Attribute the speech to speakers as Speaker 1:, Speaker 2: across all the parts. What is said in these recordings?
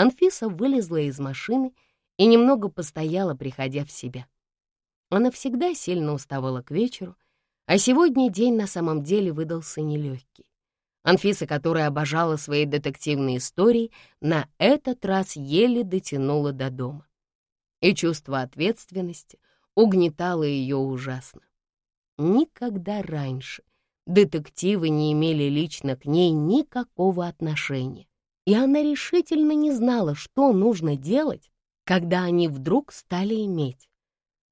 Speaker 1: Анфиса вылезла из машины и немного постояла, приходя в себя. Она всегда сильно уставала к вечеру, а сегодня день на самом деле выдался нелегкий. Анфиса, которая обожала свои детективные истории, на этот раз еле дотянула до дома. И чувство ответственности угнетало ее ужасно. Никогда раньше детективы не имели лично к ней никакого отношения, и она решительно не знала, что нужно делать, когда они вдруг стали иметь.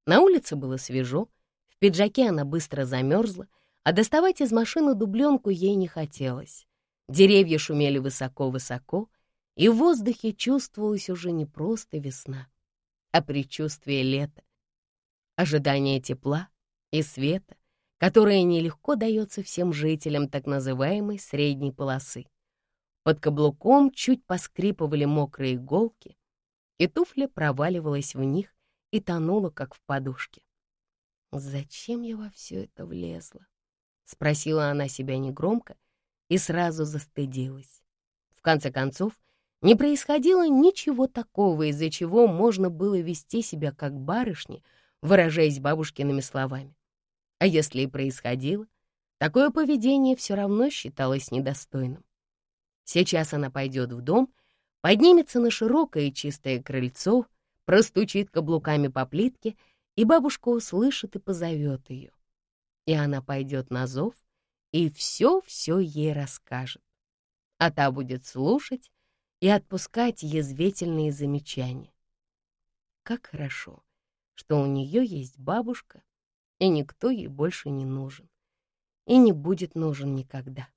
Speaker 1: На улице было свежо, в пиджаке она быстро замерзла, а доставать из машины дубленку ей не хотелось. Деревья шумели высоко-высоко, и в воздухе чувствовалась уже не просто весна, а предчувствие лета, ожидание тепла и света, которое нелегко дается всем жителям так называемой средней полосы. Под каблуком чуть поскрипывали мокрые иголки, и туфля проваливалась в них и тонула, как в подушке. «Зачем я во все это влезла?» — спросила она себя негромко и сразу застыдилась. В конце концов, не происходило ничего такого, из-за чего можно было вести себя как барышни, выражаясь бабушкиными словами. А если и происходило, такое поведение все равно считалось недостойным. Сейчас она пойдет в дом, поднимется на широкое и чистое крыльцо, простучит каблуками по плитке, и бабушка услышит и позовет ее. И она пойдет на зов и все-все ей расскажет. А та будет слушать и отпускать язвительные замечания. Как хорошо, что у нее есть бабушка, и никто ей больше не нужен. И не будет нужен никогда.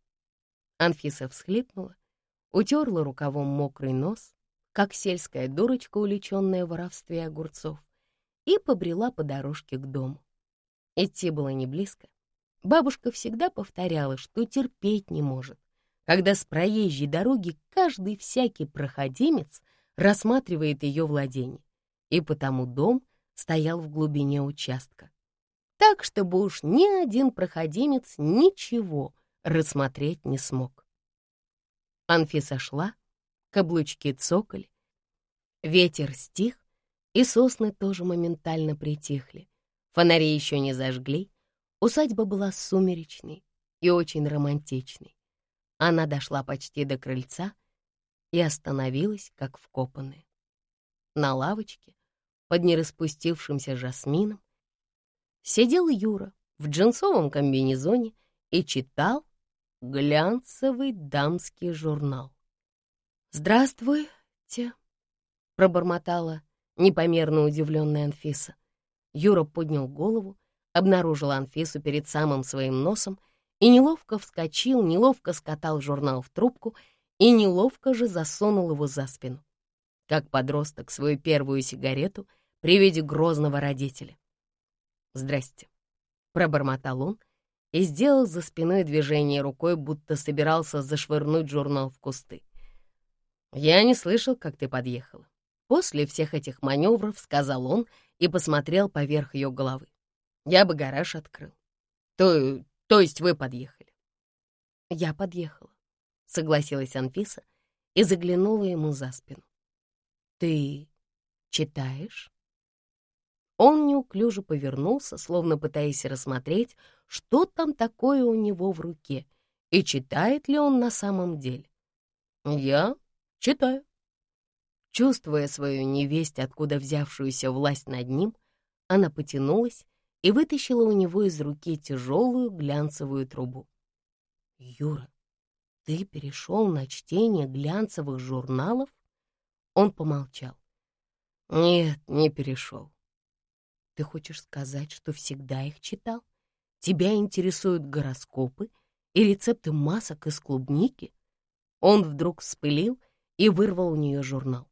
Speaker 1: Анфиса всхлипнула, утерла рукавом мокрый нос, как сельская дурочка, уличенная в воровстве огурцов, и побрела по дорожке к дому. Идти было не близко. Бабушка всегда повторяла, что терпеть не может, когда с проезжей дороги каждый всякий проходимец рассматривает ее владение, и потому дом стоял в глубине участка так, чтобы уж ни один проходимец ничего рассмотреть не смог. Анфиса шла, каблучки цокали, ветер стих, и сосны тоже моментально притихли. Фонари еще не зажгли, усадьба была сумеречной и очень романтичной. Она дошла почти до крыльца и остановилась, как вкопанная. На лавочке, под нераспустившимся жасмином, сидел Юра в джинсовом комбинезоне и читал глянцевый дамский журнал. «Здравствуйте», — пробормотала непомерно удивленная Анфиса. Юра поднял голову, обнаружил Анфису перед самым своим носом и неловко вскочил, неловко скатал журнал в трубку и неловко же засунул его за спину, как подросток свою первую сигарету при виде грозного родителя. «Здрасте», — пробормотал он и сделал за спиной движение рукой, будто собирался зашвырнуть журнал в кусты. «Я не слышал, как ты подъехала». После всех этих маневров сказал он и посмотрел поверх ее головы. «Я бы гараж открыл. То, то есть вы подъехали?» «Я подъехала», — согласилась Анфиса и заглянула ему за спину. «Ты читаешь?» Он неуклюже повернулся, словно пытаясь рассмотреть, что там такое у него в руке и читает ли он на самом деле. «Я читаю». Чувствуя свою невесть, откуда взявшуюся власть над ним, она потянулась и вытащила у него из руки тяжелую глянцевую трубу. «Юра, ты перешел на чтение глянцевых журналов?» Он помолчал. «Нет, не перешел. Ты хочешь сказать, что всегда их читал? Тебя интересуют гороскопы и рецепты масок из клубники? Он вдруг вспылил и вырвал у нее журнал.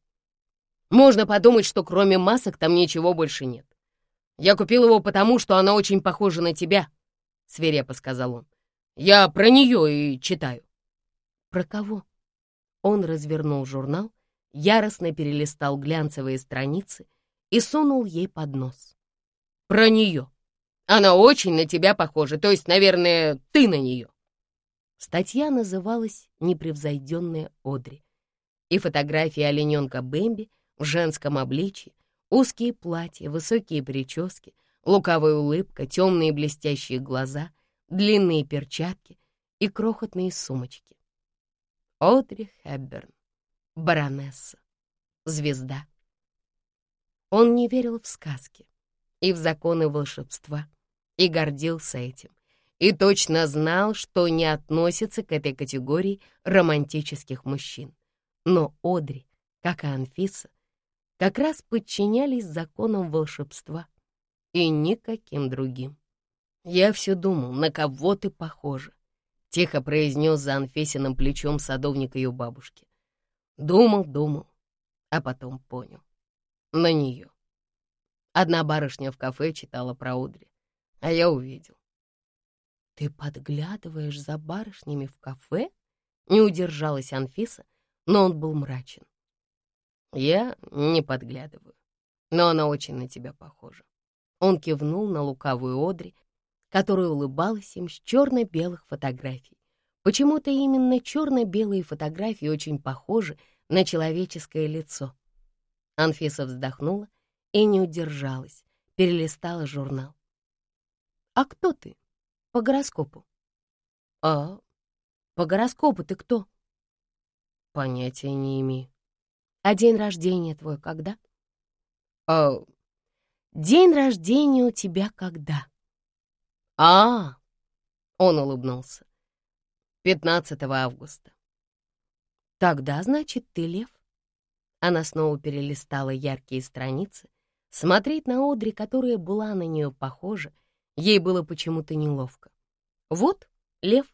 Speaker 1: Можно подумать, что кроме масок там ничего больше нет. Я купил его потому, что она очень похожа на тебя, — свирепо сказал он. Я про нее и читаю. Про кого? Он развернул журнал, яростно перелистал глянцевые страницы и сунул ей под нос про нее. Она очень на тебя похожа, то есть, наверное, ты на нее». Статья называлась «Непревзойденная Одри». И фотографии олененка Бэмби в женском обличье, узкие платья, высокие прически, лукавая улыбка, темные блестящие глаза, длинные перчатки и крохотные сумочки. Одри Хэбберн, баронесса, звезда. Он не верил в сказки и в законы волшебства, и гордился этим, и точно знал, что не относится к этой категории романтических мужчин. Но Одри, как и Анфиса, как раз подчинялись законам волшебства и никаким другим. «Я все думал, на кого ты похожа», — тихо произнес за Анфисиным плечом садовник ее бабушки. Думал, думал, а потом понял. На нее. Одна барышня в кафе читала про Одри, а я увидел. «Ты подглядываешь за барышнями в кафе?» Не удержалась Анфиса, но он был мрачен. «Я не подглядываю, но она очень на тебя похожа». Он кивнул на лукавую Одри, которая улыбалась им с черно-белых фотографий. Почему-то именно черно-белые фотографии очень похожи на человеческое лицо. Анфиса вздохнула и не удержалась, перелистала журнал. «А кто ты? По гороскопу?» «А, по гороскопу ты кто?» «Понятия не имею». «А день рождения твой когда?» «А, день рождения у тебя когда?» «А, он улыбнулся. 15 августа. Тогда, значит, ты лев? Она снова перелистала яркие страницы. Смотреть на Одри, которая была на нее похожа, ей было почему-то неловко. Вот, лев,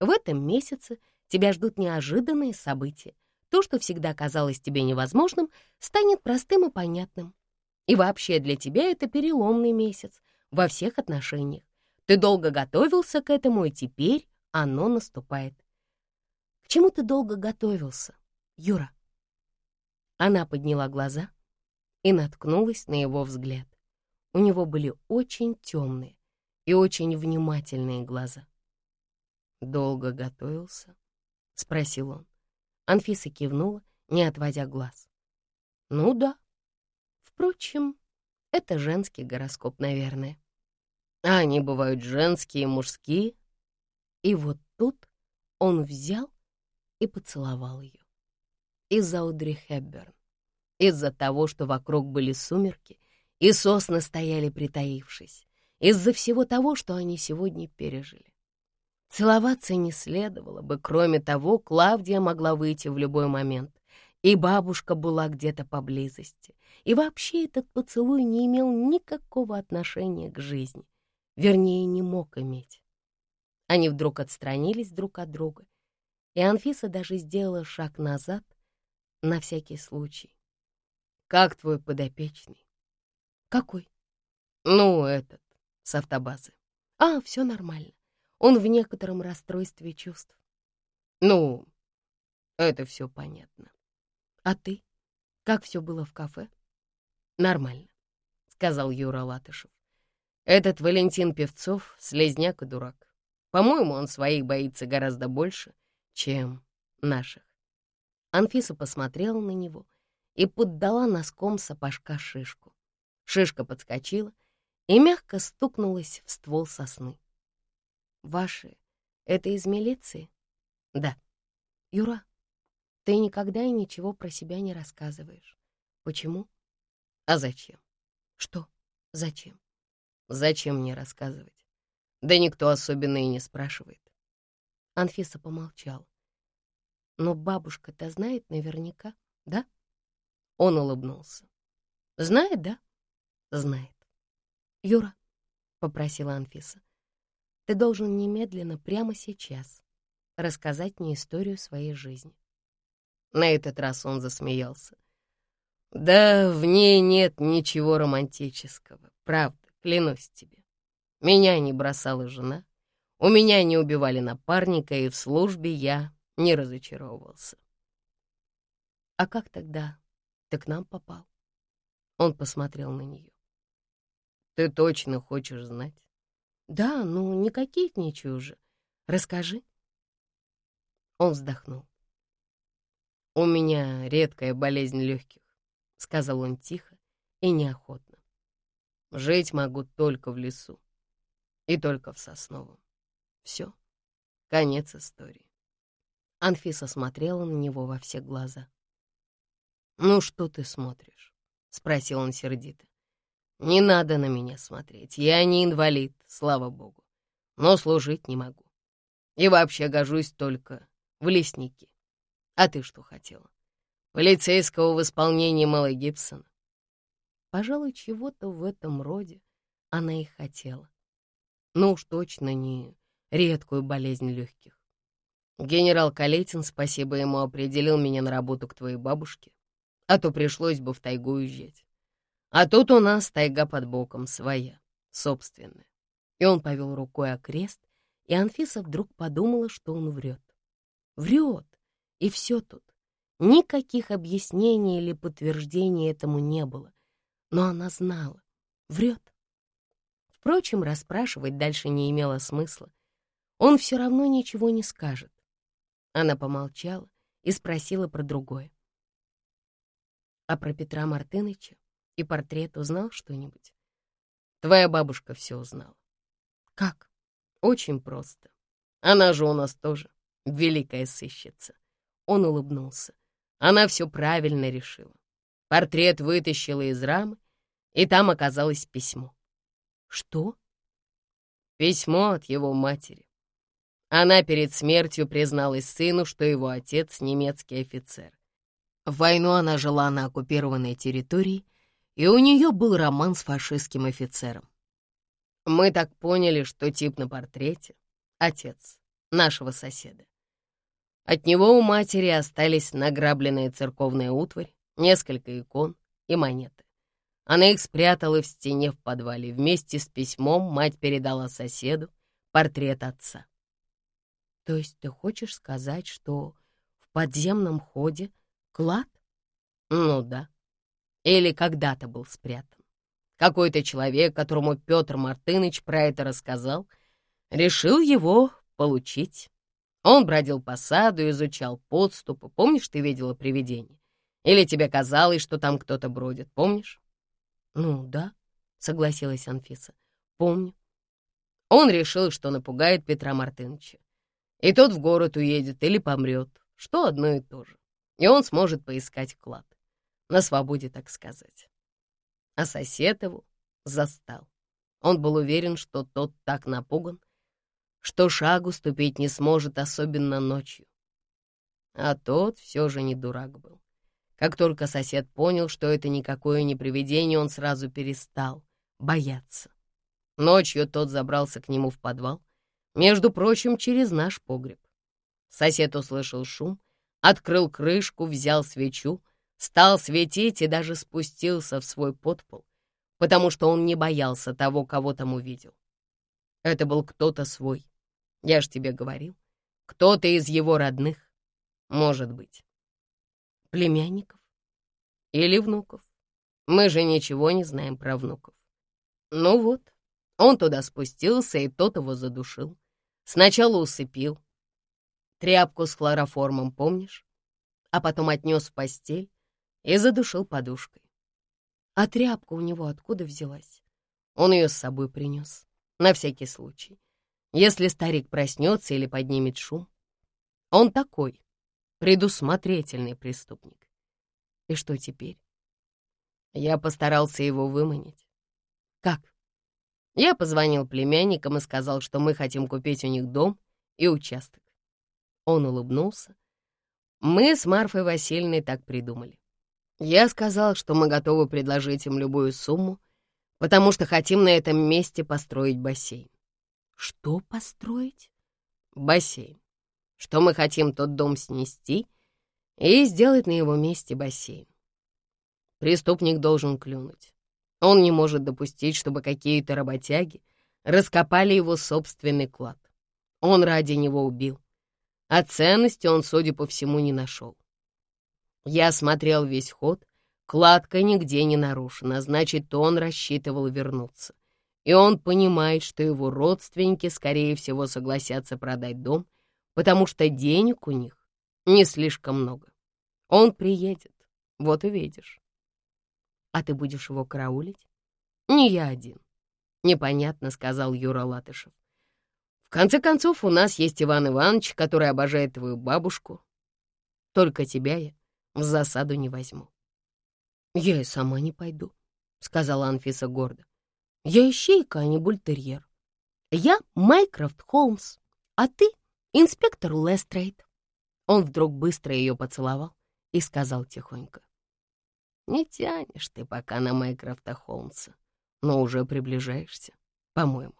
Speaker 1: в этом месяце тебя ждут неожиданные события. То, что всегда казалось тебе невозможным, станет простым и понятным. И вообще для тебя это переломный месяц во всех отношениях. Ты долго готовился к этому, и теперь оно наступает. К чему ты долго готовился, Юра? Она подняла глаза и наткнулась на его взгляд. У него были очень темные и очень внимательные глаза. «Долго готовился?» — спросил он. Анфиса кивнула, не отводя глаз. «Ну да. Впрочем, это женский гороскоп, наверное. А они бывают женские и мужские». И вот тут он взял и поцеловал ее. Из-за Одри Хепберн, из-за того, что вокруг были сумерки, и сосны стояли притаившись, из-за всего того, что они сегодня пережили. Целоваться не следовало бы, кроме того, Клавдия могла выйти в любой момент, и бабушка была где-то поблизости, и вообще этот поцелуй не имел никакого отношения к жизни, вернее, не мог иметь. Они вдруг отстранились друг от друга, и Анфиса даже сделала шаг назад на всякий случай. «Как твой подопечный?» «Какой?» «Ну, этот, с автобазы». «А, все нормально. Он в некотором расстройстве чувств». «Ну, это все понятно». «А ты? Как все было в кафе?» «Нормально», — сказал Юра Латышев. «Этот Валентин Певцов — слезняк и дурак. По-моему, он своих боится гораздо больше, чем наших. Анфиса посмотрела на него и поддала носком сапожка шишку. Шишка подскочила и мягко стукнулась в ствол сосны. «Ваши — это из милиции?» «Да». «Юра, ты никогда и ничего про себя не рассказываешь. Почему?» «А зачем?» «Что? Зачем?» «Зачем мне рассказывать? Да никто особенно и не спрашивает. Анфиса помолчала. Но бабушка-то знает наверняка, да? Он улыбнулся. Знает, да? Знает. Юра, попросила Анфиса, ты должен немедленно, прямо сейчас, рассказать мне историю своей жизни. На этот раз он засмеялся. Да, в ней нет ничего романтического, правда, клянусь тебе. Меня не бросала жена, у меня не убивали напарника, и в службе я не разочаровывался. «А как тогда ты к нам попал?» Он посмотрел на нее. «Ты точно хочешь знать?» «Да, ну не кокетничай уже. Расскажи». Он вздохнул. «У меня редкая болезнь легких», — сказал он тихо и неохотно. «Жить могу только в лесу и только в Сосновом. Все, конец истории». Анфиса смотрела на него во все глаза. «Ну что ты смотришь?» — спросил он сердито. «Не надо на меня смотреть. Я не инвалид, слава богу. Но служить не могу. И вообще гожусь только в лесники. А ты что хотела? Полицейского в исполнении Мэла Гибсона?» Пожалуй, чего-то в этом роде она и хотела. Ну уж точно не редкую болезнь легких. Генерал Калетин, спасибо ему, определил меня на работу к твоей бабушке, а то пришлось бы в тайгу уезжать. А тут у нас тайга под боком своя, собственная. И он повел рукой о крест, и Анфиса вдруг подумала, что он врет. Врет, и все тут. Никаких объяснений или подтверждений этому не было, но она знала, врет. Впрочем, расспрашивать дальше не имело смысла. Он все равно ничего не скажет. Она помолчала и спросила про другое. А про Петра Мартыныча и портрет узнал что-нибудь? Твоя бабушка все узнала. Как? Очень просто. Она же у нас тоже великая сыщица. Он улыбнулся. Она все правильно решила. Портрет вытащила из рамы, и там оказалось письмо. Что? Письмо от его матери. Она перед смертью призналась сыну, что его отец — немецкий офицер. В войну она жила на оккупированной территории, и у нее был роман с фашистским офицером. Мы так поняли, что тип на портрете — отец нашего соседа. От него у матери остались награбленная церковная утварь, несколько икон и монеты. Она их спрятала в стене в подвале. Вместе с письмом мать передала соседу портрет отца. То есть ты хочешь сказать, что в подземном ходе клад? Ну да. Или когда-то был спрятан. Какой-то человек, которому Петр Мартыныч про это рассказал, решил его получить. Он бродил по саду, изучал подступы. Помнишь, ты видела привидение? Или тебе казалось, что там кто-то бродит, помнишь? Ну да, согласилась Анфиса. Помню. Он решил, что напугает Петра Мартыновича. И тот в город уедет или помрет, что одно и то же. И он сможет поискать клад. На свободе, так сказать. А сосед его застал. Он был уверен, что тот так напуган, что шагу ступить не сможет, особенно ночью. А тот все же не дурак был. Как только сосед понял, что это никакое не привидение, он сразу перестал бояться. Ночью тот забрался к нему в подвал, между прочим, через наш погреб. Сосед услышал шум, открыл крышку, взял свечу, стал светить и даже спустился в свой подпол, потому что он не боялся того, кого там увидел. Это был кто-то свой, я ж тебе говорил, кто-то из его родных, может быть. Племянников или внуков. Мы же ничего не знаем про внуков. Ну вот, он туда спустился, и тот его задушил. Сначала усыпил. Тряпку с хлороформом, помнишь? А потом отнес в постель и задушил подушкой. А тряпка у него откуда взялась? Он ее с собой принес, на всякий случай. Если старик проснется или поднимет шум. Он такой, предусмотрительный преступник. И что теперь? Я постарался его выманить. Как? Я позвонил племянникам и сказал, что мы хотим купить у них дом и участок. Он улыбнулся. Мы с Марфой Васильевной так придумали. Я сказал, что мы готовы предложить им любую сумму, потому что хотим на этом месте построить бассейн. Что построить? Бассейн. Что мы хотим тот дом снести и сделать на его месте бассейн. Преступник должен клюнуть. Он не может допустить, чтобы какие-то работяги раскопали его собственный клад. Он ради него убил. А ценности он, судя по всему, не нашел. Я смотрел весь ход, кладка нигде не нарушена, значит, он рассчитывал вернуться. И он понимает, что его родственники, скорее всего, согласятся продать дом, потому что денег у них не слишком много. Он приедет, вот увидишь. А ты будешь его караулить? Не я один. Непонятно, сказал Юра Латышев. В конце концов, у нас есть Иван Иванович, который обожает твою бабушку. Только тебя я в засаду не возьму. Я и сама не пойду, сказала Анфиса гордо. Я ищейка, а не бультерьер. Я Майкрофт Холмс, а ты инспектор Лестрейд. Он вдруг быстро ее поцеловал и сказал тихонько. Не тянешь ты пока на Майкрофта Холмса, но уже приближаешься, по-моему.